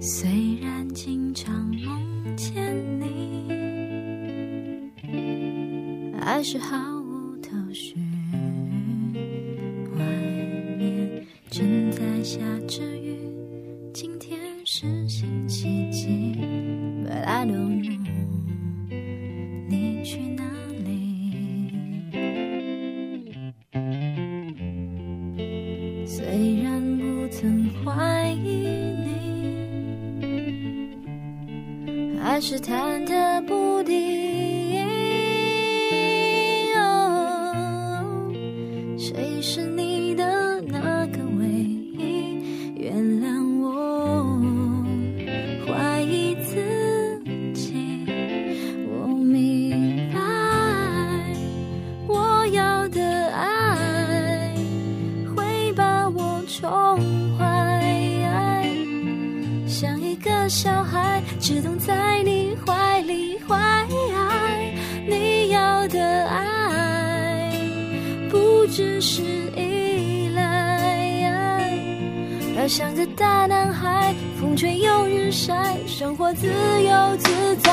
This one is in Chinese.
虽然经常梦见你，还是毫无头绪。外面正在下着雨，今天是星期几？But I don't know，你去哪里？虽还是忐忑不定。哦谁是你的那个唯一？原谅我怀疑自己。我明白，我要的爱会把我宠坏。像一个小孩，只懂在你怀里怀。你要的爱，不只是依赖，要像个大男孩，风吹又日晒，生活自由自在。